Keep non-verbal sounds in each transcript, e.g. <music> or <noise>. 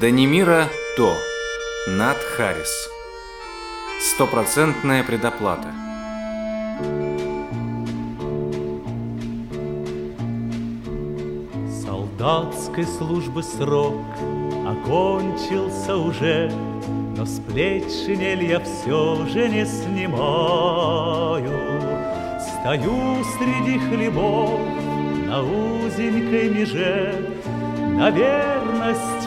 Данимира То. Нат Харрис. Стопроцентная предоплата. Солдатской службы срок окончился уже, Но с плеч шинель я все же не снимаю. Стою среди хлебов на узенькой меже, На верность.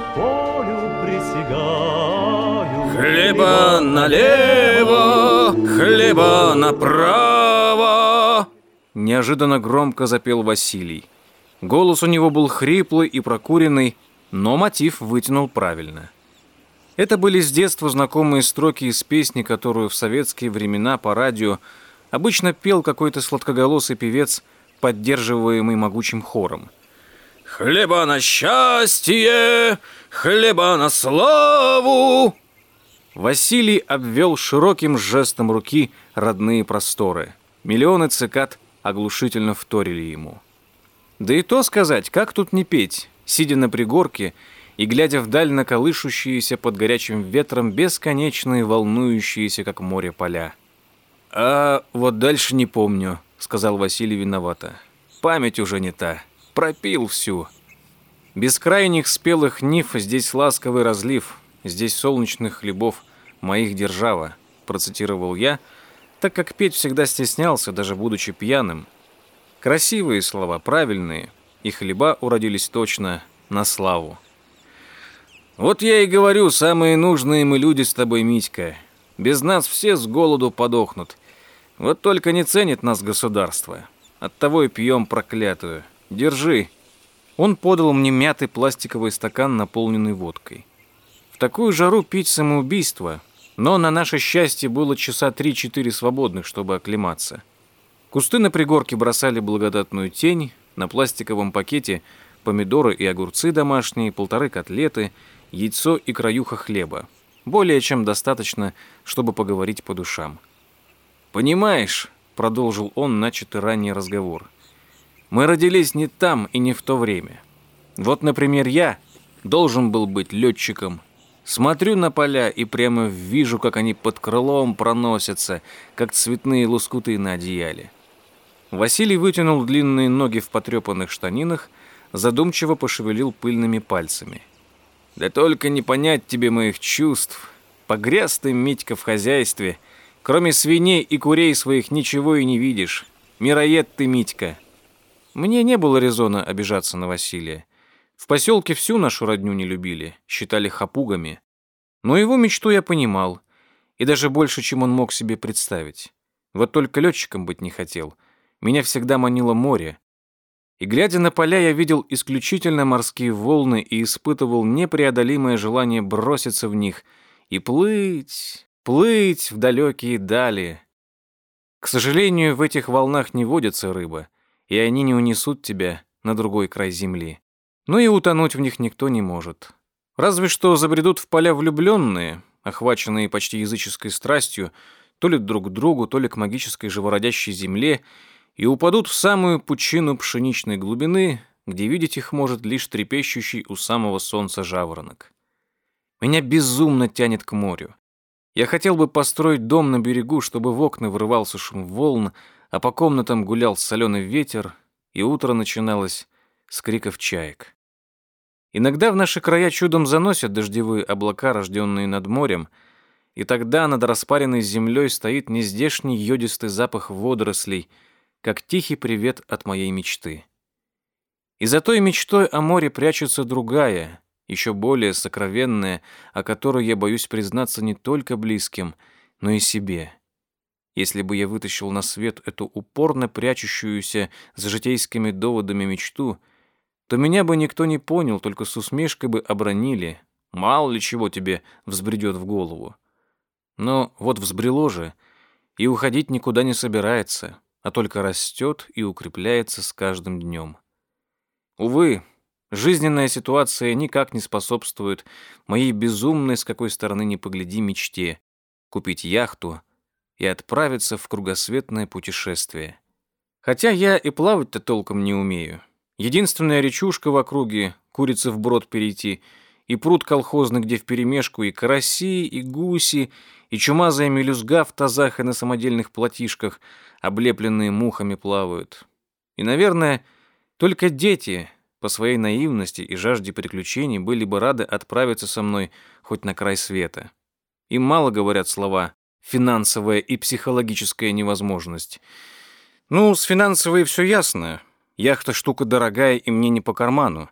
Хлеба налево, хлеба направо. Неожиданно громко запел Василий. Голос у него был хриплый и прокуренный, но мотив вытянул правильно. Это были с детства знакомые строки из песни, которую в советские времена по радио обычно пел какой-то сладкоголосый певец, поддерживаемый могучим хором. «Хлеба на счастье, хлеба на славу!» Василий обвел широким жестом руки родные просторы. Миллионы цикад оглушительно вторили ему. Да и то сказать, как тут не петь, сидя на пригорке и глядя вдаль на колышущиеся под горячим ветром бесконечные волнующиеся, как море, поля. «А вот дальше не помню», — сказал Василий виновато. «Память уже не та. Пропил всю». Бескрайних спелых нив здесь ласковый разлив, здесь солнечных хлебов моих держава, процитировал я, так как петь всегда стеснялся, даже будучи пьяным, Красивые слова, правильные, и хлеба уродились точно на славу. Вот я и говорю, самые нужные мы люди с тобой, Митька. Без нас все с голоду подохнут. Вот только не ценит нас государство. Оттого и пьем проклятую. Держи. Он подал мне мятый пластиковый стакан, наполненный водкой. В такую жару пить самоубийство, но на наше счастье было часа три-четыре свободных, чтобы оклематься. Кусты на пригорке бросали благодатную тень, на пластиковом пакете помидоры и огурцы домашние, полторы котлеты, яйцо и краюха хлеба. Более чем достаточно, чтобы поговорить по душам. «Понимаешь», — продолжил он начатый ранний разговор, «мы родились не там и не в то время. Вот, например, я должен был быть летчиком. Смотрю на поля и прямо вижу, как они под крылом проносятся, как цветные лоскуты на одеяле. Василий вытянул длинные ноги в потрепанных штанинах, задумчиво пошевелил пыльными пальцами. «Да только не понять тебе моих чувств. Погряз ты, Митька, в хозяйстве. Кроме свиней и курей своих ничего и не видишь. Мироед ты, Митька». Мне не было резона обижаться на Василия. В поселке всю нашу родню не любили, считали хапугами. Но его мечту я понимал, и даже больше, чем он мог себе представить. Вот только летчиком быть не хотел — меня всегда манило море. И глядя на поля, я видел исключительно морские волны и испытывал непреодолимое желание броситься в них и плыть, плыть в далекие дали. К сожалению, в этих волнах не водится рыба, и они не унесут тебя на другой край земли. Но и утонуть в них никто не может. Разве что забредут в поля влюбленные, охваченные почти языческой страстью, то ли друг к другу, то ли к магической живородящей земле, и упадут в самую пучину пшеничной глубины, где видеть их может лишь трепещущий у самого солнца жаворонок. Меня безумно тянет к морю. Я хотел бы построить дом на берегу, чтобы в окна врывался шум волн, а по комнатам гулял соленый ветер, и утро начиналось с криков чаек. Иногда в наши края чудом заносят дождевые облака, рожденные над морем, и тогда над распаренной землей стоит нездешний йодистый запах водорослей — как тихий привет от моей мечты. И за той мечтой о море прячется другая, еще более сокровенная, о которой я боюсь признаться не только близким, но и себе. Если бы я вытащил на свет эту упорно прячущуюся за житейскими доводами мечту, то меня бы никто не понял, только с усмешкой бы обронили. Мало ли чего тебе взбредет в голову. Но вот взбрело же, и уходить никуда не собирается а только растет и укрепляется с каждым днем. Увы, жизненная ситуация никак не способствует моей безумной, с какой стороны не погляди, мечте купить яхту и отправиться в кругосветное путешествие. Хотя я и плавать-то толком не умею. Единственная речушка в округе, курица в брод перейти, и пруд колхозный, где вперемешку и караси, и гуси, и чумазая мелюзга в тазах и на самодельных платишках, облепленные мухами, плавают. И, наверное, только дети по своей наивности и жажде приключений были бы рады отправиться со мной хоть на край света. Им мало говорят слова «финансовая и психологическая невозможность». Ну, с финансовой все ясно. Яхта штука дорогая и мне не по карману.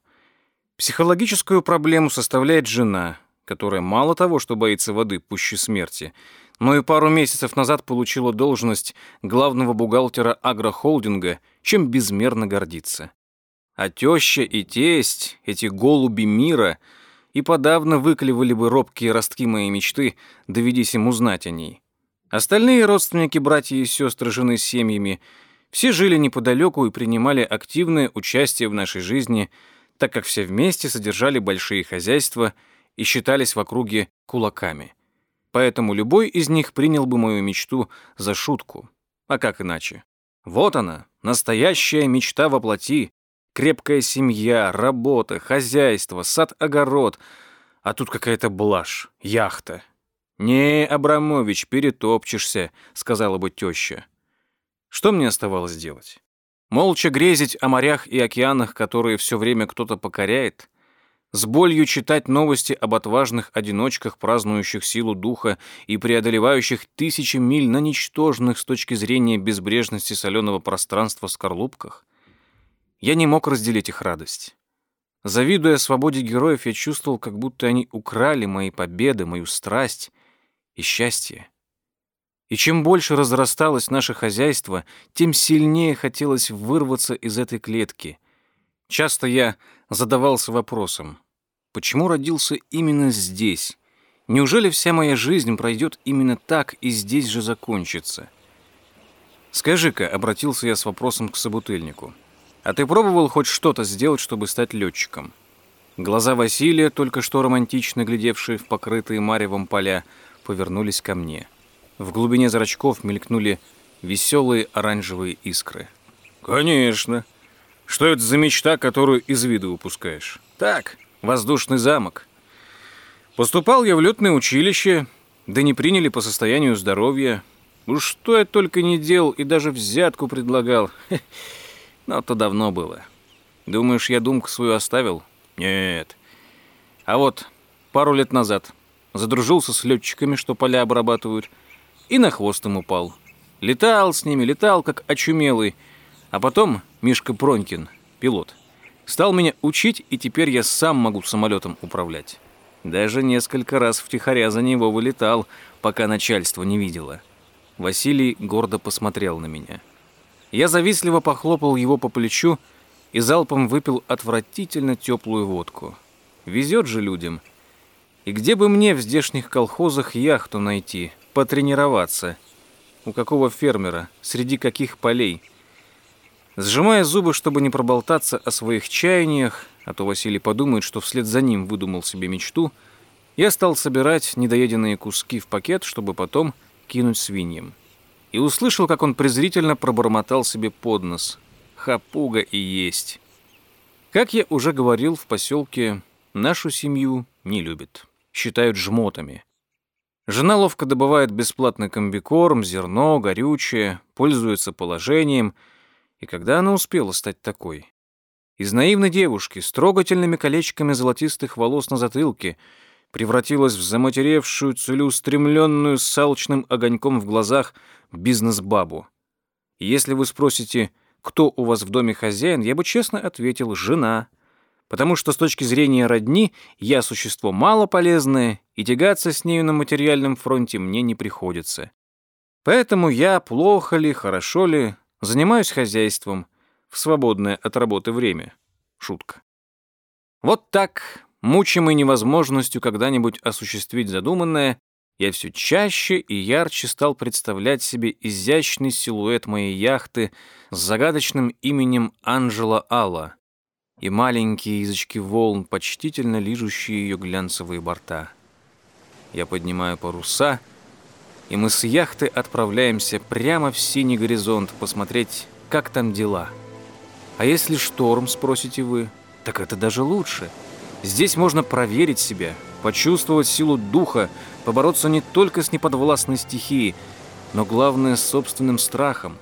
Психологическую проблему составляет жена — которая мало того, что боится воды пуще смерти, но и пару месяцев назад получила должность главного бухгалтера агрохолдинга, чем безмерно гордится. А теща и тесть, эти голуби мира, и подавно выклевали бы робкие ростки моей мечты, доведись им узнать о ней. Остальные родственники, братья и сестры жены с семьями, все жили неподалеку и принимали активное участие в нашей жизни, так как все вместе содержали большие хозяйства – и считались в округе кулаками. Поэтому любой из них принял бы мою мечту за шутку. А как иначе? Вот она, настоящая мечта воплоти. Крепкая семья, работа, хозяйство, сад-огород. А тут какая-то блажь, яхта. «Не, Абрамович, перетопчешься», — сказала бы теща. Что мне оставалось делать? Молча грезить о морях и океанах, которые все время кто-то покоряет? с болью читать новости об отважных одиночках, празднующих силу духа и преодолевающих тысячи миль на ничтожных с точки зрения безбрежности соленого пространства скорлупках, я не мог разделить их радость. Завидуя свободе героев, я чувствовал, как будто они украли мои победы, мою страсть и счастье. И чем больше разрасталось наше хозяйство, тем сильнее хотелось вырваться из этой клетки. Часто я задавался вопросом, почему родился именно здесь? Неужели вся моя жизнь пройдет именно так и здесь же закончится? «Скажи-ка», — обратился я с вопросом к собутыльнику, «а ты пробовал хоть что-то сделать, чтобы стать летчиком?» Глаза Василия, только что романтично глядевшие в покрытые маревом поля, повернулись ко мне. В глубине зрачков мелькнули веселые оранжевые искры. «Конечно. Что это за мечта, которую из виду упускаешь? Так, воздушный замок. Поступал я в летное училище, да не приняли по состоянию здоровья. Уж что я только не делал и даже взятку предлагал. Но то давно было. Думаешь, я думку свою оставил? Нет. А вот пару лет назад задружился с летчиками, что поля обрабатывают, и на хвост им упал. Летал с ними, летал, как очумелый, а потом Мишка Пронькин, пилот, стал меня учить, и теперь я сам могу самолетом управлять. Даже несколько раз втихаря за него вылетал, пока начальство не видело. Василий гордо посмотрел на меня. Я завистливо похлопал его по плечу и залпом выпил отвратительно теплую водку. Везет же людям. И где бы мне в здешних колхозах яхту найти, потренироваться? У какого фермера, среди каких полей? Сжимая зубы, чтобы не проболтаться о своих чаяниях, а то Василий подумает, что вслед за ним выдумал себе мечту, я стал собирать недоеденные куски в пакет, чтобы потом кинуть свиньям. И услышал, как он презрительно пробормотал себе под нос. «Хапуга и есть». Как я уже говорил, в поселке нашу семью не любят. Считают жмотами. Жена ловко добывает бесплатный комбикорм, зерно, горючее, пользуется положением — и когда она успела стать такой? Из наивной девушки с трогательными колечками золотистых волос на затылке превратилась в заматеревшую, целеустремленную с салчным огоньком в глазах бизнес-бабу. Если вы спросите, кто у вас в доме хозяин, я бы честно ответил «жена», потому что с точки зрения родни я существо малополезное, и тягаться с нею на материальном фронте мне не приходится. Поэтому я, плохо ли, хорошо ли, Занимаюсь хозяйством в свободное от работы время. Шутка. Вот так, мучимый невозможностью когда-нибудь осуществить задуманное, я все чаще и ярче стал представлять себе изящный силуэт моей яхты с загадочным именем Анжела Алла и маленькие язычки волн, почтительно лижущие ее глянцевые борта. Я поднимаю паруса — и мы с яхты отправляемся прямо в синий горизонт посмотреть, как там дела. А если шторм, спросите вы, так это даже лучше. Здесь можно проверить себя, почувствовать силу духа, побороться не только с неподвластной стихией, но главное с собственным страхом.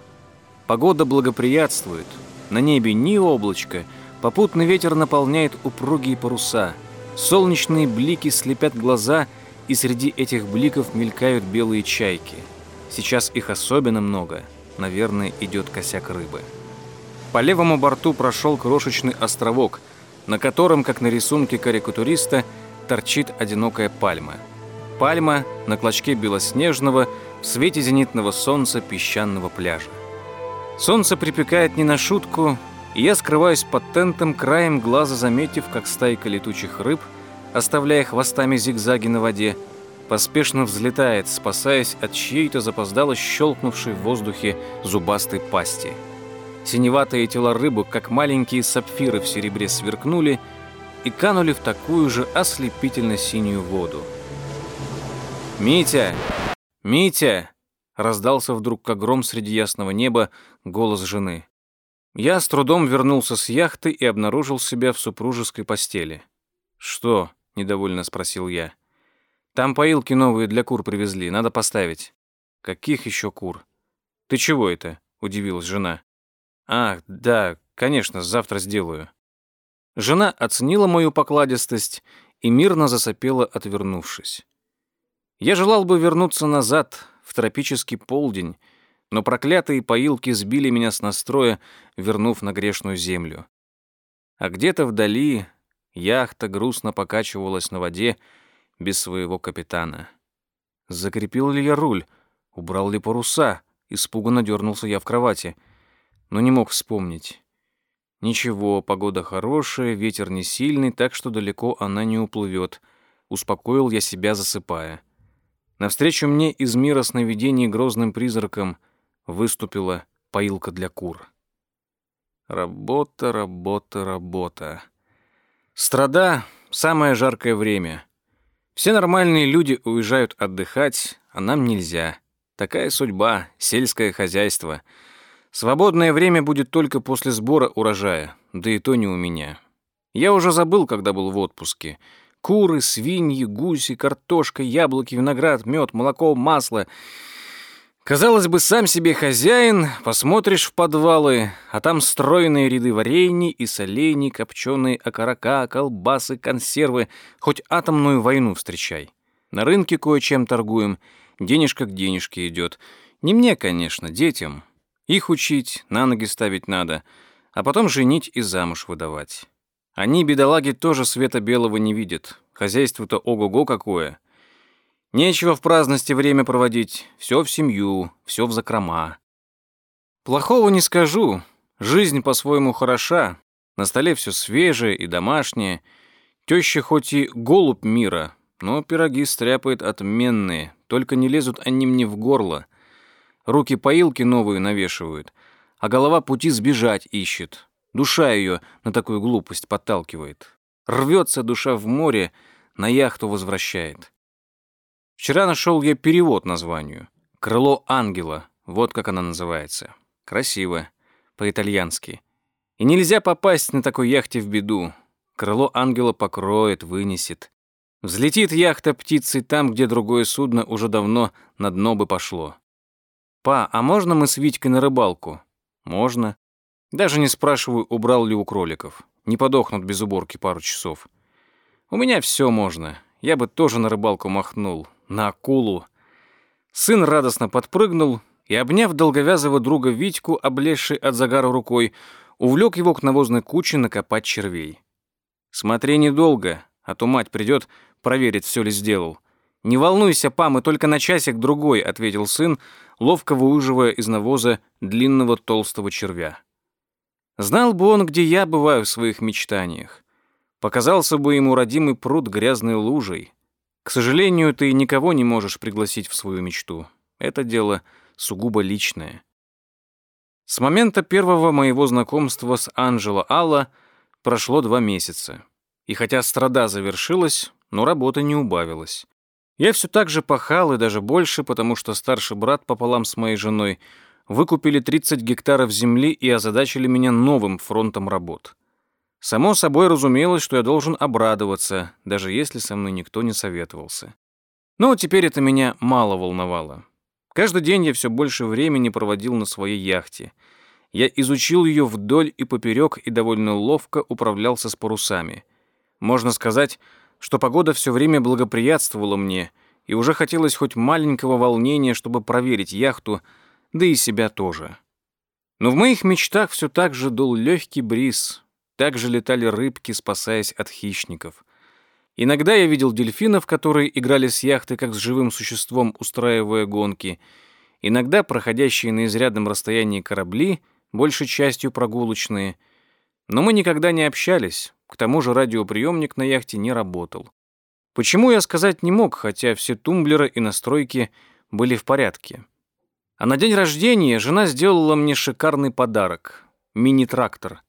Погода благоприятствует, на небе ни облачка, попутный ветер наполняет упругие паруса, солнечные блики слепят глаза, и среди этих бликов мелькают белые чайки. Сейчас их особенно много, наверное, идет косяк рыбы. По левому борту прошел крошечный островок, на котором, как на рисунке карикатуриста, торчит одинокая пальма. Пальма на клочке белоснежного, в свете зенитного солнца песчаного пляжа. Солнце припекает не на шутку, и я скрываюсь под тентом, краем глаза заметив, как стайка летучих рыб, оставляя хвостами зигзаги на воде, поспешно взлетает, спасаясь от чьей-то запоздало щелкнувшей в воздухе зубастой пасти. Синеватые тела рыбы, как маленькие сапфиры в серебре, сверкнули и канули в такую же ослепительно-синюю воду. «Митя! Митя!» — раздался вдруг как гром среди ясного неба голос жены. Я с трудом вернулся с яхты и обнаружил себя в супружеской постели. «Что?» — недовольно спросил я. «Там поилки новые для кур привезли, надо поставить». «Каких еще кур?» «Ты чего это?» — удивилась жена. «Ах, да, конечно, завтра сделаю». Жена оценила мою покладистость и мирно засопела, отвернувшись. Я желал бы вернуться назад, в тропический полдень, но проклятые поилки сбили меня с настроя, вернув на грешную землю. А где-то вдали яхта грустно покачивалась на воде без своего капитана. Закрепил ли я руль? Убрал ли паруса? Испуганно дернулся я в кровати — но не мог вспомнить. Ничего, погода хорошая, ветер не сильный, так что далеко она не уплывет. Успокоил я себя, засыпая. Навстречу мне из мира сновидений грозным призраком выступила поилка для кур. Работа, работа, работа. Страда — самое жаркое время. Все нормальные люди уезжают отдыхать, а нам нельзя. Такая судьба, сельское хозяйство — Свободное время будет только после сбора урожая, да и то не у меня. Я уже забыл, когда был в отпуске. Куры, свиньи, гуси, картошка, яблоки, виноград, мед, молоко, масло. Казалось бы, сам себе хозяин, посмотришь в подвалы, а там стройные ряды варений и солений, копченые окорока, колбасы, консервы. Хоть атомную войну встречай. На рынке кое-чем торгуем, денежка к денежке идет. Не мне, конечно, детям. Их учить, на ноги ставить надо, а потом женить и замуж выдавать. Они, бедолаги, тоже света белого не видят. Хозяйство-то ого-го какое. Нечего в праздности время проводить. Все в семью, все в закрома. Плохого не скажу. Жизнь по-своему хороша. На столе все свежее и домашнее. Теща хоть и голубь мира, но пироги стряпает отменные, только не лезут они мне в горло — Руки поилки новые навешивают, а голова пути сбежать ищет. Душа ее на такую глупость подталкивает. Рвется душа в море, на яхту возвращает. Вчера нашел я перевод названию. «Крыло ангела», вот как она называется. Красиво, по-итальянски. И нельзя попасть на такой яхте в беду. Крыло ангела покроет, вынесет. Взлетит яхта птицей там, где другое судно уже давно на дно бы пошло. «Па, а можно мы с Витькой на рыбалку?» «Можно». Даже не спрашиваю, убрал ли у кроликов. Не подохнут без уборки пару часов. У меня все можно. Я бы тоже на рыбалку махнул. На акулу. Сын радостно подпрыгнул и, обняв долговязого друга Витьку, облезший от загара рукой, увлек его к навозной куче накопать червей. «Смотри недолго, а то мать придет, проверит, все ли сделал». «Не волнуйся, па, мы только на часик-другой», — ответил сын, ловко выуживая из навоза длинного толстого червя. Знал бы он, где я бываю в своих мечтаниях. Показался бы ему родимый пруд грязной лужей. К сожалению, ты никого не можешь пригласить в свою мечту. Это дело сугубо личное. С момента первого моего знакомства с Анджело Алла прошло два месяца. И хотя страда завершилась, но работа не убавилась. Я все так же пахал и даже больше, потому что старший брат пополам с моей женой выкупили 30 гектаров земли и озадачили меня новым фронтом работ. Само собой разумелось, что я должен обрадоваться, даже если со мной никто не советовался. Но теперь это меня мало волновало. Каждый день я все больше времени проводил на своей яхте. Я изучил ее вдоль и поперек и довольно ловко управлялся с парусами. Можно сказать, что погода все время благоприятствовала мне, и уже хотелось хоть маленького волнения, чтобы проверить яхту, да и себя тоже. Но в моих мечтах все так же дул легкий бриз, так же летали рыбки, спасаясь от хищников. Иногда я видел дельфинов, которые играли с яхты, как с живым существом, устраивая гонки. Иногда проходящие на изрядном расстоянии корабли, большей частью прогулочные. Но мы никогда не общались, к тому же радиоприемник на яхте не работал. Почему я сказать не мог, хотя все тумблеры и настройки были в порядке. А на день рождения жена сделала мне шикарный подарок — мини-трактор.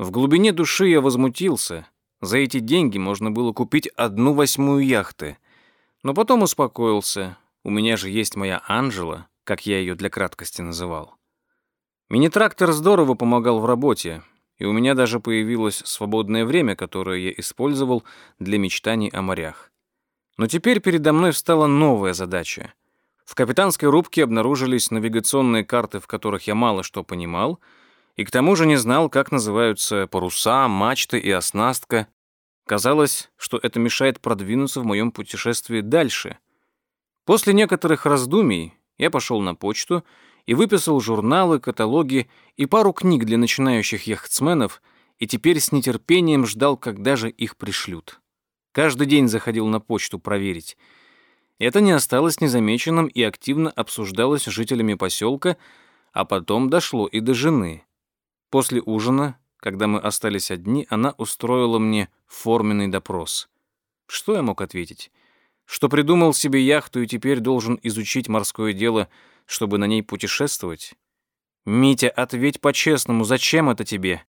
В глубине души я возмутился. За эти деньги можно было купить одну восьмую яхты. Но потом успокоился. У меня же есть моя Анжела, как я ее для краткости называл. Мини-трактор здорово помогал в работе, и у меня даже появилось свободное время, которое я использовал для мечтаний о морях. Но теперь передо мной встала новая задача — в капитанской рубке обнаружились навигационные карты, в которых я мало что понимал, и к тому же не знал, как называются паруса, мачты и оснастка. Казалось, что это мешает продвинуться в моем путешествии дальше. После некоторых раздумий я пошел на почту и выписал журналы, каталоги и пару книг для начинающих яхтсменов, и теперь с нетерпением ждал, когда же их пришлют. Каждый день заходил на почту проверить — это не осталось незамеченным и активно обсуждалось жителями поселка, а потом дошло и до жены. После ужина, когда мы остались одни, она устроила мне форменный допрос. Что я мог ответить? Что придумал себе яхту и теперь должен изучить морское дело, чтобы на ней путешествовать? «Митя, ответь по-честному, зачем это тебе?»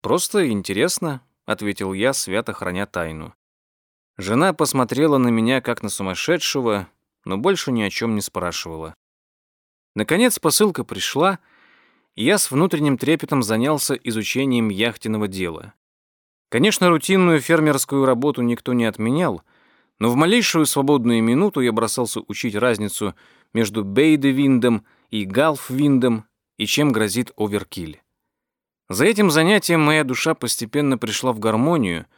«Просто интересно», — ответил я, свято храня тайну. Жена посмотрела на меня как на сумасшедшего, но больше ни о чем не спрашивала. Наконец посылка пришла, я с внутренним трепетом занялся изучением яхтенного дела. Конечно, рутинную фермерскую работу никто не отменял, но в малейшую свободную минуту я бросался учить разницу между бейде-виндом и галф-виндом и чем грозит оверкиль. За этим занятием моя душа постепенно пришла в гармонию —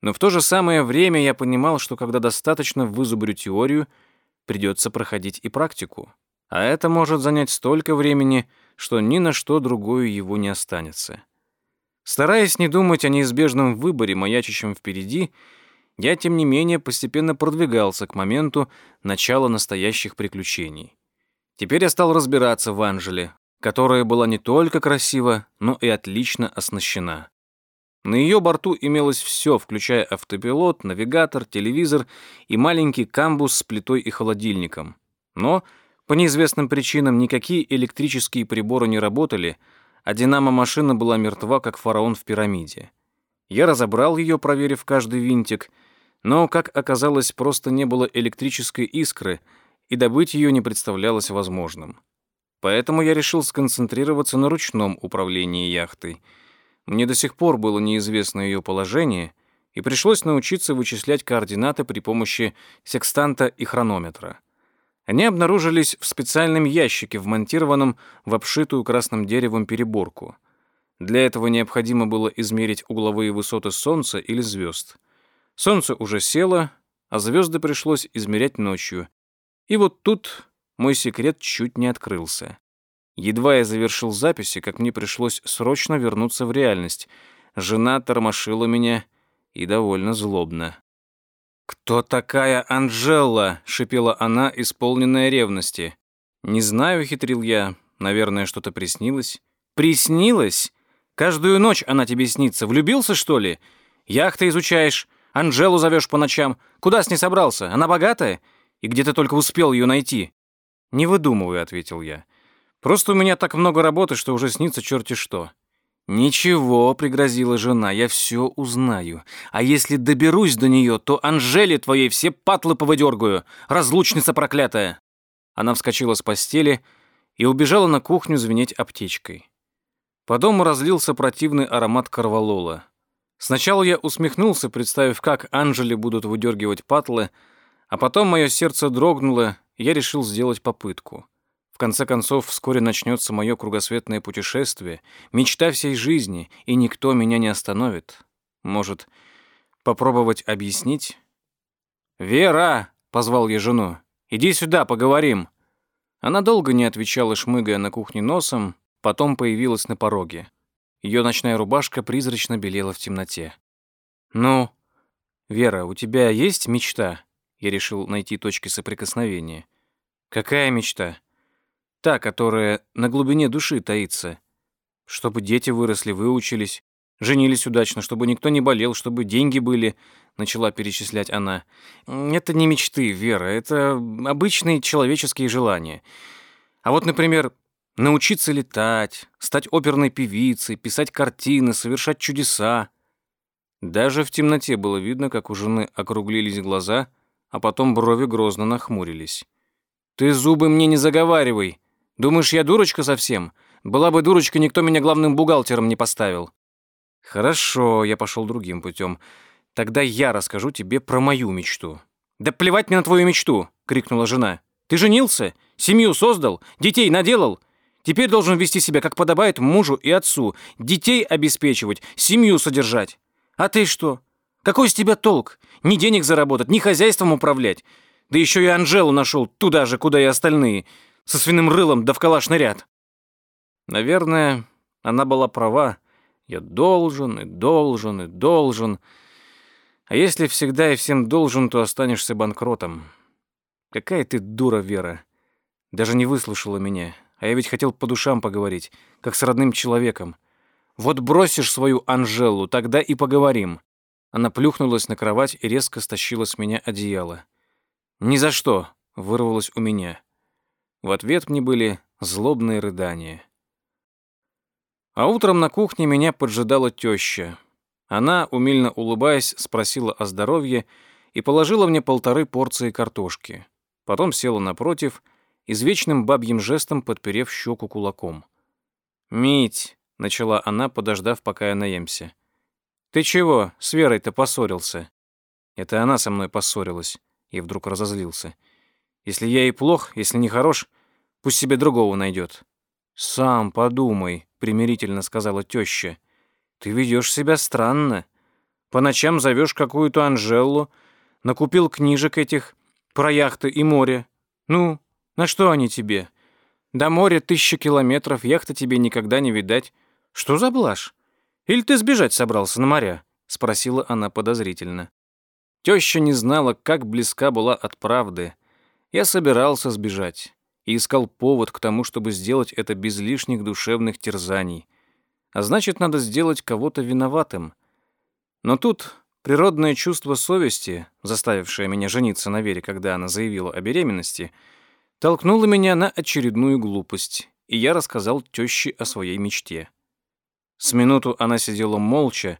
но в то же самое время я понимал, что когда достаточно вызубрю теорию, придется проходить и практику. А это может занять столько времени, что ни на что другое его не останется. Стараясь не думать о неизбежном выборе, маячащем впереди, я, тем не менее, постепенно продвигался к моменту начала настоящих приключений. Теперь я стал разбираться в Анжеле, которая была не только красива, но и отлично оснащена. На ее борту имелось все, включая автопилот, навигатор, телевизор и маленький камбус с плитой и холодильником. Но по неизвестным причинам никакие электрические приборы не работали, а динамо-машина была мертва, как фараон в пирамиде. Я разобрал ее, проверив каждый винтик, но, как оказалось, просто не было электрической искры, и добыть ее не представлялось возможным. Поэтому я решил сконцентрироваться на ручном управлении яхтой — мне до сих пор было неизвестно ее положение, и пришлось научиться вычислять координаты при помощи секстанта и хронометра. Они обнаружились в специальном ящике, вмонтированном в обшитую красным деревом переборку. Для этого необходимо было измерить угловые высоты Солнца или звезд. Солнце уже село, а звезды пришлось измерять ночью. И вот тут мой секрет чуть не открылся. Едва я завершил записи, как мне пришлось срочно вернуться в реальность. Жена тормошила меня и довольно злобно. «Кто такая Анжела?» — шипела она, исполненная ревности. «Не знаю», — хитрил я. «Наверное, что-то приснилось». «Приснилось? Каждую ночь она тебе снится. Влюбился, что ли? Яхты изучаешь, Анжелу зовешь по ночам. Куда с ней собрался? Она богатая? И где ты только успел ее найти?» «Не выдумывай», — ответил я. Просто у меня так много работы, что уже снится черти что». «Ничего», — пригрозила жена, — «я все узнаю. А если доберусь до нее, то Анжеле твоей все патлы повыдергаю, разлучница проклятая». Она вскочила с постели и убежала на кухню звенеть аптечкой. По дому разлился противный аромат корвалола. Сначала я усмехнулся, представив, как Анжели будут выдергивать патлы, а потом мое сердце дрогнуло, и я решил сделать попытку. В конце концов, вскоре начнется мое кругосветное путешествие, мечта всей жизни, и никто меня не остановит. Может, попробовать объяснить? «Вера!» — позвал я жену. «Иди сюда, поговорим». Она долго не отвечала, шмыгая на кухне носом, потом появилась на пороге. Ее ночная рубашка призрачно белела в темноте. «Ну, Вера, у тебя есть мечта?» Я решил найти точки соприкосновения. «Какая мечта?» «Та, которая на глубине души таится. Чтобы дети выросли, выучились, женились удачно, чтобы никто не болел, чтобы деньги были», — начала перечислять она. «Это не мечты, Вера, это обычные человеческие желания. А вот, например, научиться летать, стать оперной певицей, писать картины, совершать чудеса». Даже в темноте было видно, как у жены округлились глаза, а потом брови грозно нахмурились. «Ты зубы мне не заговаривай. Думаешь, я дурочка совсем? Была бы дурочка, никто меня главным бухгалтером не поставил». «Хорошо, я пошел другим путем. Тогда я расскажу тебе про мою мечту». «Да плевать мне на твою мечту!» — крикнула жена. «Ты женился? Семью создал? Детей наделал? Теперь должен вести себя, как подобает мужу и отцу, детей обеспечивать, семью содержать. А ты что? Какой с тебя толк? Ни денег заработать, ни хозяйством управлять. Да еще и Анжелу нашел туда же, куда и остальные, со свиным рылом да в калаш-наряд». Наверное, она была права. Я должен и должен и должен. А если всегда и всем должен, то останешься банкротом. Какая ты дура, Вера. Даже не выслушала меня. А я ведь хотел по душам поговорить, как с родным человеком. Вот бросишь свою Анжелу, тогда и поговорим. Она плюхнулась на кровать и резко стащила с меня одеяло. «Ни за что!» — вырвалось у меня. В ответ мне были злобные рыдания. А утром на кухне меня поджидала теща. Она, умильно улыбаясь, спросила о здоровье и положила мне полторы порции картошки. Потом села напротив, извечным бабьим жестом подперев щеку кулаком. «Мить!» — начала она, подождав, пока я наемся. «Ты чего, с Верой-то поссорился?» Это она со мной поссорилась. И вдруг разозлился. «Если я и плох, если не хорош, пусть себе другого найдет». «Сам подумай», — примирительно сказала теща. «Ты ведешь себя странно. По ночам зовешь какую-то Анжелу, накупил книжек этих про яхты и море. Ну, на что они тебе? До моря тысяча километров, яхта тебе никогда не видать. Что за блажь? Или ты сбежать собрался на моря?» — спросила она подозрительно. Теща не знала, как близка была от правды. Я собирался сбежать и искал повод к тому, чтобы сделать это без лишних душевных терзаний. А значит, надо сделать кого-то виноватым. Но тут природное чувство совести, заставившее меня жениться на Вере, когда она заявила о беременности, толкнуло меня на очередную глупость, и я рассказал тёще о своей мечте. С минуту она сидела молча,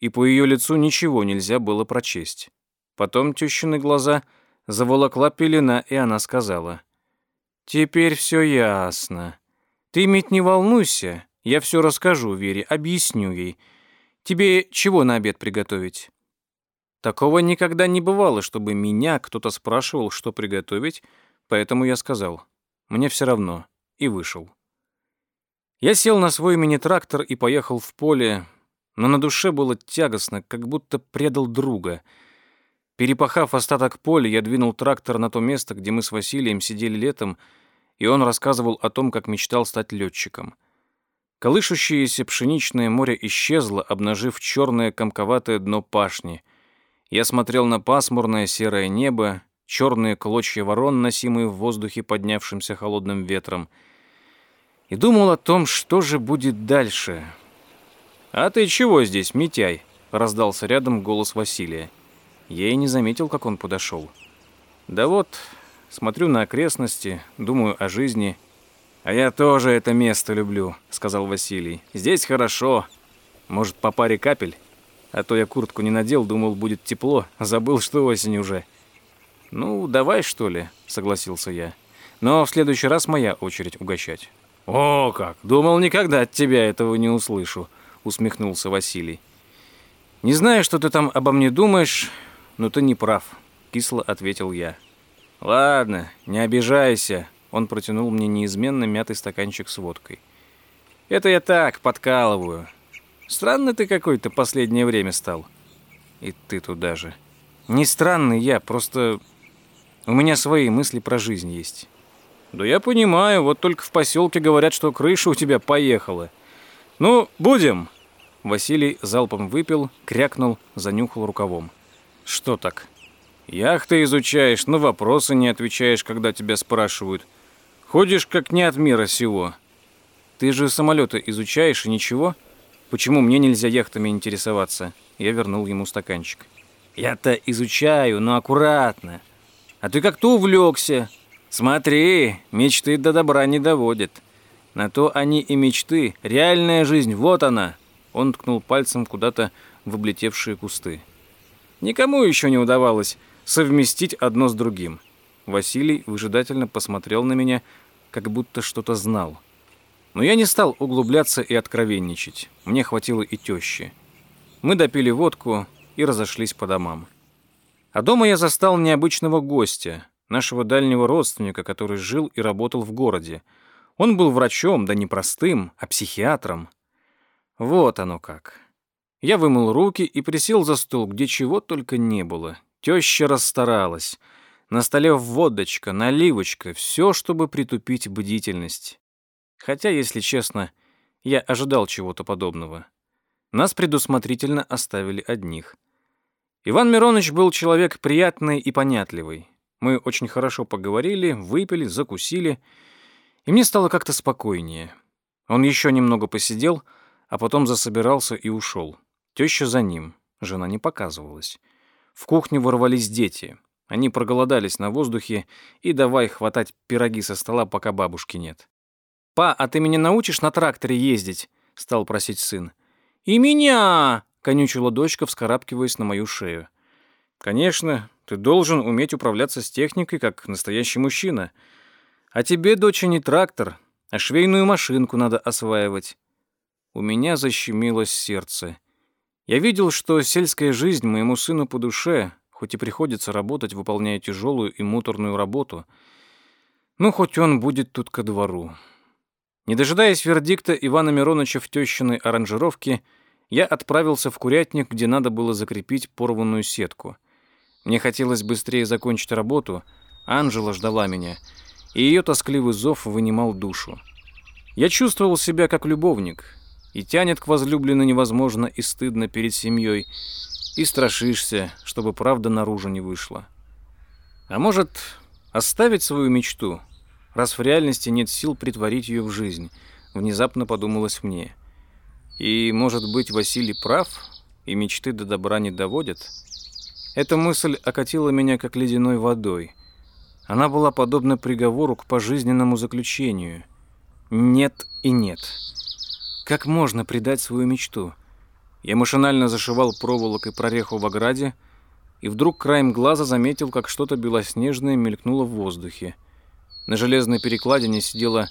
и по ее лицу ничего нельзя было прочесть. Потом тещины глаза заволокла пелена, и она сказала, «Теперь все ясно. Ты, ведь не волнуйся, я все расскажу Вере, объясню ей. Тебе чего на обед приготовить?» Такого никогда не бывало, чтобы меня кто-то спрашивал, что приготовить, поэтому я сказал, «Мне все равно», и вышел. Я сел на свой мини-трактор и поехал в поле, но на душе было тягостно, как будто предал друга — Перепахав остаток поля, я двинул трактор на то место, где мы с Василием сидели летом, и он рассказывал о том, как мечтал стать летчиком. Колышущееся пшеничное море исчезло, обнажив черное комковатое дно пашни. Я смотрел на пасмурное серое небо, черные клочья ворон, носимые в воздухе поднявшимся холодным ветром, и думал о том, что же будет дальше. «А ты чего здесь, Митяй?» — раздался рядом голос Василия. Я и не заметил, как он подошел. Да вот, смотрю на окрестности, думаю о жизни. А я тоже это место люблю, сказал Василий. Здесь хорошо. Может, по паре капель? А то я куртку не надел, думал, будет тепло, забыл, что осень уже. Ну, давай, что ли, согласился я. Но в следующий раз моя очередь угощать. О, как! Думал, никогда от тебя этого не услышу, усмехнулся Василий. «Не знаю, что ты там обо мне думаешь, но ты не прав», — кисло ответил я. «Ладно, не обижайся», — он протянул мне неизменно мятый стаканчик с водкой. «Это я так, подкалываю. Странный ты какой-то последнее время стал. И ты туда же. Не странный я, просто у меня свои мысли про жизнь есть». «Да я понимаю, вот только в поселке говорят, что крыша у тебя поехала. Ну, будем!» Василий залпом выпил, крякнул, занюхал рукавом. «Что так?» «Яхты изучаешь, на вопросы не отвечаешь, когда тебя спрашивают. Ходишь, как не от мира сего. Ты же самолеты изучаешь и ничего? Почему мне нельзя яхтами интересоваться?» Я вернул ему стаканчик. «Я-то изучаю, но аккуратно. А ты как-то увлекся. Смотри, мечты до добра не доводят. На то они и мечты. Реальная жизнь, вот она. Он ткнул пальцем куда-то в облетевшие кусты. Никому еще не удавалось совместить одно с другим. Василий выжидательно посмотрел на меня, как будто что-то знал. Но я не стал углубляться и откровенничать. Мне хватило и тещи. Мы допили водку и разошлись по домам. А дома я застал необычного гостя, нашего дальнего родственника, который жил и работал в городе. Он был врачом, да не простым, а психиатром. Вот оно как. Я вымыл руки и присел за стол, где чего только не было. Теща расстаралась. На столе водочка, наливочка, все, чтобы притупить бдительность. Хотя, если честно, я ожидал чего-то подобного. Нас предусмотрительно оставили одних. Иван Миронович был человек приятный и понятливый. Мы очень хорошо поговорили, выпили, закусили, и мне стало как-то спокойнее. Он еще немного посидел, а потом засобирался и ушел. Теща за ним, жена не показывалась. В кухню ворвались дети. Они проголодались на воздухе и давай хватать пироги со стола, пока бабушки нет. «Па, а ты меня научишь на тракторе ездить?» — стал просить сын. «И меня!» — конючила дочка, вскарабкиваясь на мою шею. «Конечно, ты должен уметь управляться с техникой, как настоящий мужчина. А тебе, доча, не трактор, а швейную машинку надо осваивать. У меня защемило сердце. Я видел, что сельская жизнь моему сыну по душе, хоть и приходится работать, выполняя тяжелую и муторную работу. Ну, хоть он будет тут ко двору. Не дожидаясь вердикта Ивана Мироновича в тещиной аранжировке, я отправился в курятник, где надо было закрепить порванную сетку — мне хотелось быстрее закончить работу, Анжела ждала меня, и ее тоскливый зов вынимал душу. Я чувствовал себя как любовник, и тянет к возлюбленной невозможно и стыдно перед семьей, и страшишься, чтобы правда наружу не вышла. А может, оставить свою мечту, раз в реальности нет сил притворить ее в жизнь, внезапно подумалось мне. И, может быть, Василий прав, и мечты до добра не доводят — эта мысль окатила меня как ледяной водой. Она была подобна приговору к пожизненному заключению. Нет и нет. Как можно предать свою мечту? Я машинально зашивал проволокой прореху в ограде, и вдруг краем глаза заметил, как что-то белоснежное мелькнуло в воздухе. На железной перекладине сидела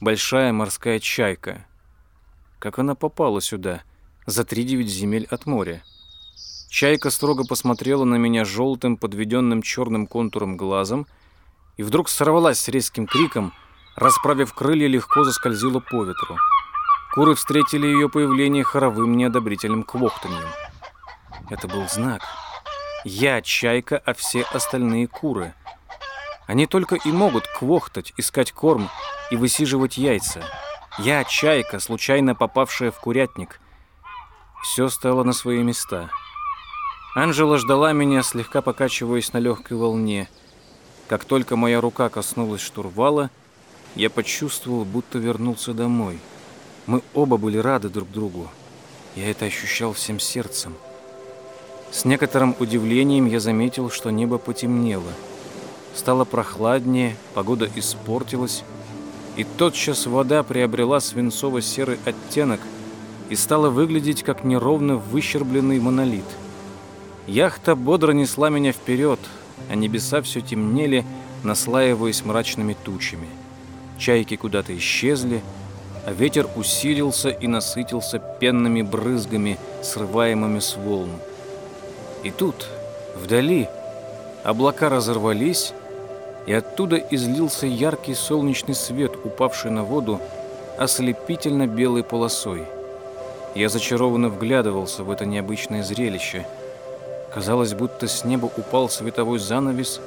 большая морская чайка. Как она попала сюда, за три девять земель от моря? Чайка строго посмотрела на меня желтым, подведенным черным контуром глазом и вдруг сорвалась с резким криком, расправив крылья, легко заскользила по ветру. Куры встретили ее появление хоровым неодобрительным квохтаньем. Это был знак. Я чайка, а все остальные куры. Они только и могут квохтать, искать корм и высиживать яйца. Я чайка, случайно попавшая в курятник. Все стало на свои места. Анжела ждала меня, слегка покачиваясь на легкой волне. Как только моя рука коснулась штурвала, я почувствовал, будто вернулся домой. Мы оба были рады друг другу. Я это ощущал всем сердцем. С некоторым удивлением я заметил, что небо потемнело. Стало прохладнее, погода испортилась, и тотчас вода приобрела свинцово-серый оттенок и стала выглядеть как неровно выщербленный монолит – Яхта бодро несла меня вперед, а небеса все темнели, наслаиваясь мрачными тучами. Чайки куда-то исчезли, а ветер усилился и насытился пенными брызгами, срываемыми с волн. И тут, вдали, облака разорвались, и оттуда излился яркий солнечный свет, упавший на воду ослепительно белой полосой. Я зачарованно вглядывался в это необычное зрелище. Казалось, будто с неба упал световой занавес,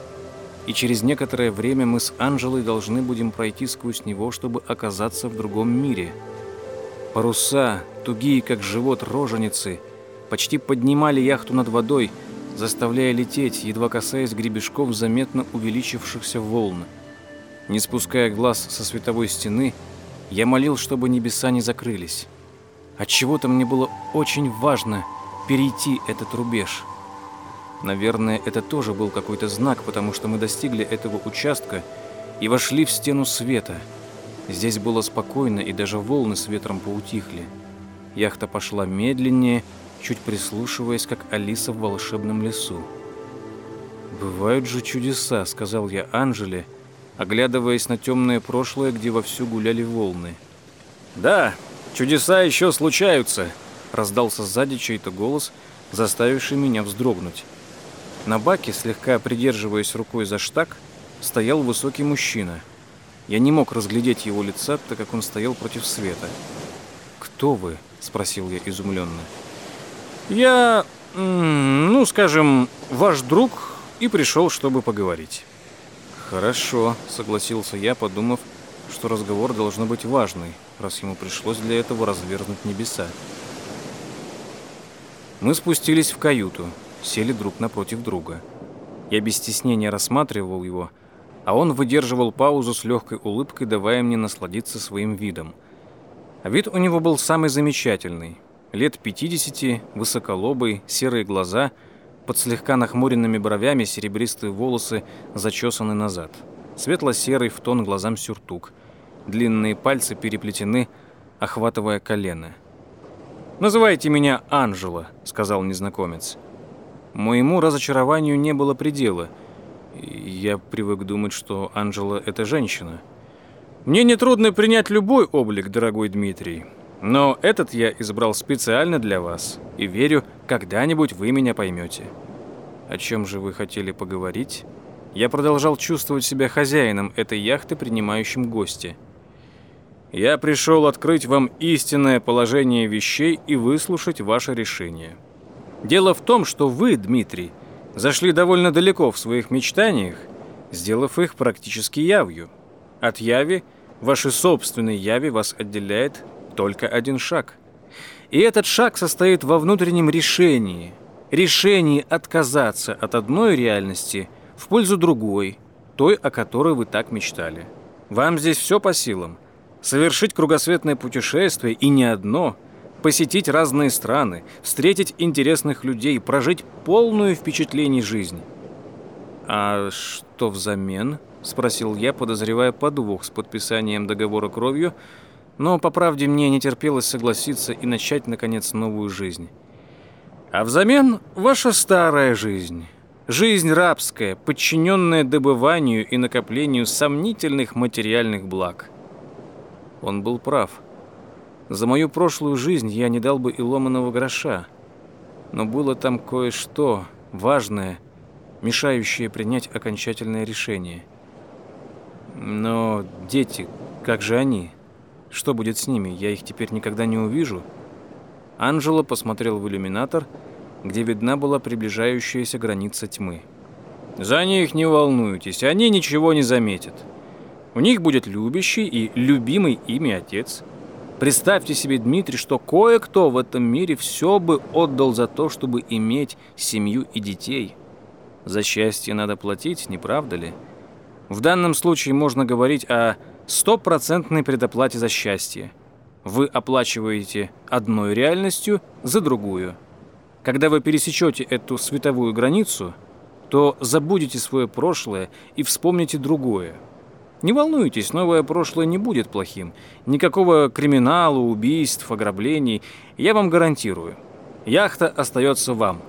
и через некоторое время мы с Анжелой должны будем пройти сквозь него, чтобы оказаться в другом мире. Паруса, тугие как живот роженицы, почти поднимали яхту над водой — заставляя лететь, едва касаясь гребешков заметно увеличившихся волн. Не спуская глаз со световой стены, я молил, чтобы небеса не закрылись. От чего то мне было очень важно перейти этот рубеж. Наверное, это тоже был какой-то знак, потому что мы достигли этого участка и вошли в стену света. Здесь было спокойно, и даже волны с ветром поутихли. Яхта пошла медленнее, чуть прислушиваясь, как Алиса в волшебном лесу. «Бывают же чудеса», — сказал я Анжеле, оглядываясь на темное прошлое, где вовсю гуляли волны. «Да, чудеса еще случаются», — раздался сзади чей-то голос, заставивший меня вздрогнуть. На баке, слегка придерживаясь рукой за штаг, стоял высокий мужчина. Я не мог разглядеть его лица, так как он стоял против света. «Кто вы?» — спросил я изумленно. Я, ну, скажем, ваш друг и пришел, чтобы поговорить. Хорошо, согласился я, подумав, что разговор должен быть важный, раз ему пришлось для этого развернуть небеса. Мы спустились в каюту, сели друг напротив друга. Я без стеснения рассматривал его, а он выдерживал паузу с легкой улыбкой, давая мне насладиться своим видом. А вид у него был самый замечательный – лет 50, высоколобый, серые глаза, под слегка нахмуренными бровями серебристые волосы зачесаны назад. Светло-серый в тон глазам сюртук. Длинные пальцы переплетены, охватывая колено. «Называйте меня Анжела», — сказал незнакомец. Моему разочарованию не было предела. Я привык думать, что Анжела — это женщина. «Мне нетрудно принять любой облик, дорогой Дмитрий. Но этот я избрал специально для вас, и верю, когда-нибудь вы меня поймете. О чем же вы хотели поговорить? Я продолжал чувствовать себя хозяином этой яхты, принимающим гости. Я пришел открыть вам истинное положение вещей и выслушать ваше решение. Дело в том, что вы, Дмитрий, зашли довольно далеко в своих мечтаниях, сделав их практически явью. От яви, вашей собственной яви вас отделяет только один шаг. И этот шаг состоит во внутреннем решении. Решении отказаться от одной реальности в пользу другой, той, о которой вы так мечтали. Вам здесь все по силам. Совершить кругосветное путешествие и не одно – посетить разные страны, встретить интересных людей, прожить полную впечатлений жизни. «А что взамен?» – спросил я, подозревая подвох с подписанием договора кровью – но, по правде, мне не терпелось согласиться и начать, наконец, новую жизнь. А взамен ваша старая жизнь. Жизнь рабская, подчиненная добыванию и накоплению сомнительных материальных благ. Он был прав. За мою прошлую жизнь я не дал бы и ломаного гроша. Но было там кое-что важное, мешающее принять окончательное решение. Но дети, как же они? Что будет с ними? Я их теперь никогда не увижу. Анжела посмотрел в иллюминатор, где видна была приближающаяся граница тьмы. За них не волнуйтесь, они ничего не заметят. У них будет любящий и любимый ими отец. Представьте себе, Дмитрий, что кое-кто в этом мире все бы отдал за то, чтобы иметь семью и детей. За счастье надо платить, не правда ли? В данном случае можно говорить о стопроцентной предоплате за счастье. Вы оплачиваете одной реальностью за другую. Когда вы пересечете эту световую границу, то забудете свое прошлое и вспомните другое. Не волнуйтесь, новое прошлое не будет плохим. Никакого криминала, убийств, ограблений. Я вам гарантирую. Яхта остается вам.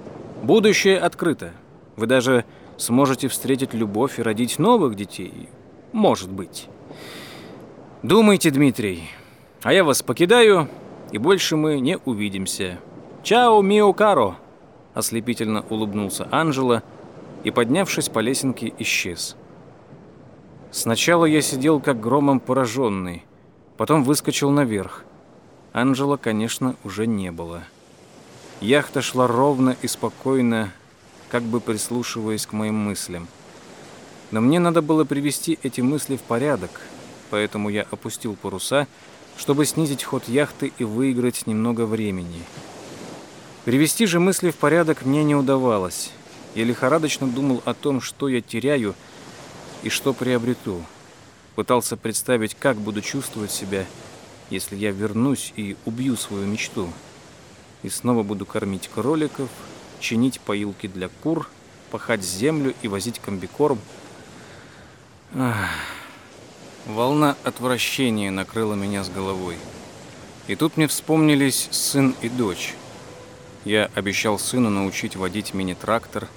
Будущее открыто. Вы даже сможете встретить любовь и родить новых детей. Может быть. Думайте, Дмитрий, А я вас покидаю, и больше мы не увидимся. Чао, мио каро!» Ослепительно улыбнулся Анжела и, поднявшись по лесенке, исчез. Сначала я сидел как громом пораженный, потом выскочил наверх. Анжела, конечно, уже не было. Яхта шла ровно и спокойно, как бы прислушиваясь к моим мыслям. Но мне надо было привести эти мысли в порядок, поэтому я опустил паруса, чтобы снизить ход яхты и выиграть немного времени. Привести же мысли в порядок мне не удавалось. Я лихорадочно думал о том, что я теряю, и что приобрету. Пытался представить, как буду чувствовать себя, если я вернусь и убью свою мечту. И снова буду кормить кроликов, чинить поилки для кур, пахать землю и возить комбикорм. Ах. Волна отвращения накрыла меня с головой. И тут мне вспомнились сын и дочь. Я обещал сыну научить водить мини-трактор.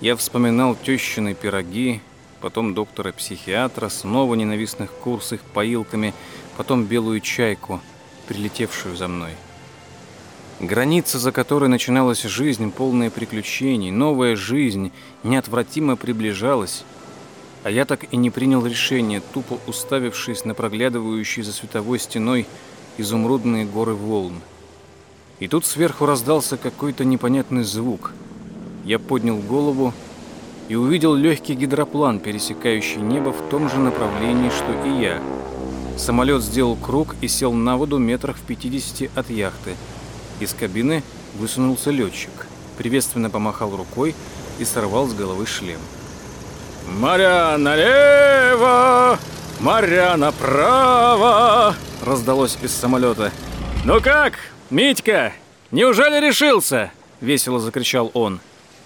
Я вспоминал тещины пироги, потом доктора-психиатра, снова ненавистных кур с их поилками, потом белую чайку, прилетевшую за мной. Граница, за которой начиналась жизнь, полная приключений, новая жизнь, неотвратимо приближалась, а я так и не принял решение, тупо уставившись на проглядывающие за световой стеной изумрудные горы волн. И тут сверху раздался какой-то непонятный звук. Я поднял голову и увидел легкий гидроплан, пересекающий небо в том же направлении, что и я. Самолет сделал круг и сел на воду метрах в 50 от яхты. Из кабины высунулся летчик, приветственно помахал рукой и сорвал с головы шлем. «Моря налево, моря направо!» раздалось из самолета. «Ну как, Митька, неужели решился?» весело закричал он.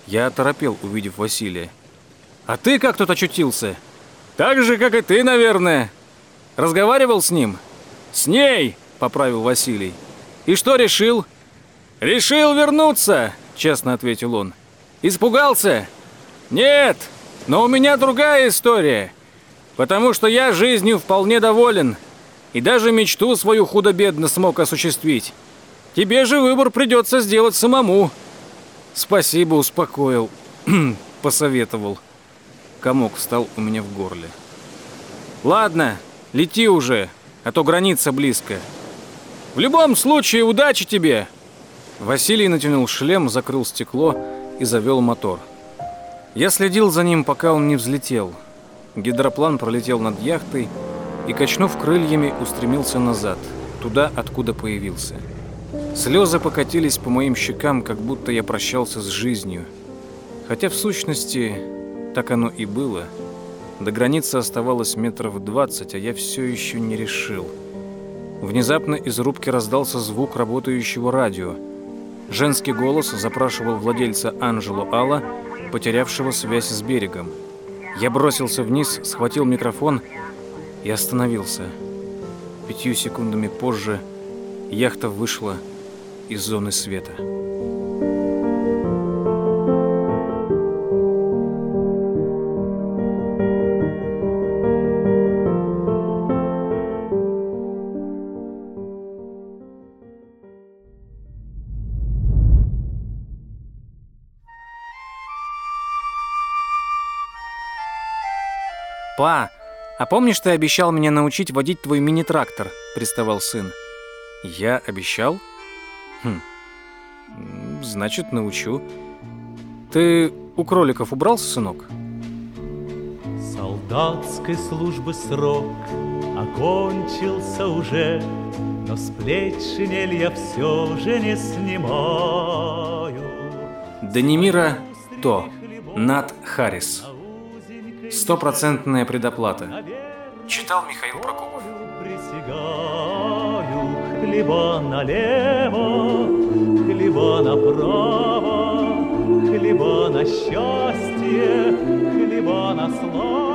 Я оторопел, увидев Василия. «А ты как тут очутился?» «Так же, как и ты, наверное». «Разговаривал с ним?» «С ней!» — поправил Василий. «И что решил?» «Решил вернуться!» — честно ответил он. «Испугался?» «Нет, но у меня другая история. Потому что я жизнью вполне доволен. И даже мечту свою худо-бедно смог осуществить. Тебе же выбор придется сделать самому». Спасибо, успокоил. <clears throat> Посоветовал. Комок встал у меня в горле. Ладно, лети уже, а то граница близко. В любом случае, удачи тебе. Василий натянул шлем, закрыл стекло и завел мотор. Я следил за ним, пока он не взлетел. Гидроплан пролетел над яхтой и, качнув крыльями, устремился назад, туда, откуда появился. Слезы покатились по моим щекам, как будто я прощался с жизнью. Хотя в сущности так оно и было. До границы оставалось метров двадцать, а я все еще не решил. Внезапно из рубки раздался звук работающего радио. Женский голос запрашивал владельца Анжело Алла, потерявшего связь с берегом. Я бросился вниз, схватил микрофон и остановился. Пятью секундами позже яхта вышла из зоны света. «Па, а помнишь, ты обещал меня научить водить твой мини-трактор?» – приставал сын. «Я обещал?» Хм. Значит, научу. Ты у кроликов убрался, сынок? Солдатской службы срок окончился уже, но с плеч шинель я все же не снимаю. Данимира То. Нат Харрис. Стопроцентная предоплата. Читал Михаил Прокопов. Присягаю хлеба налево, хлеба направо, хлеба на счастье, хлеба на славу.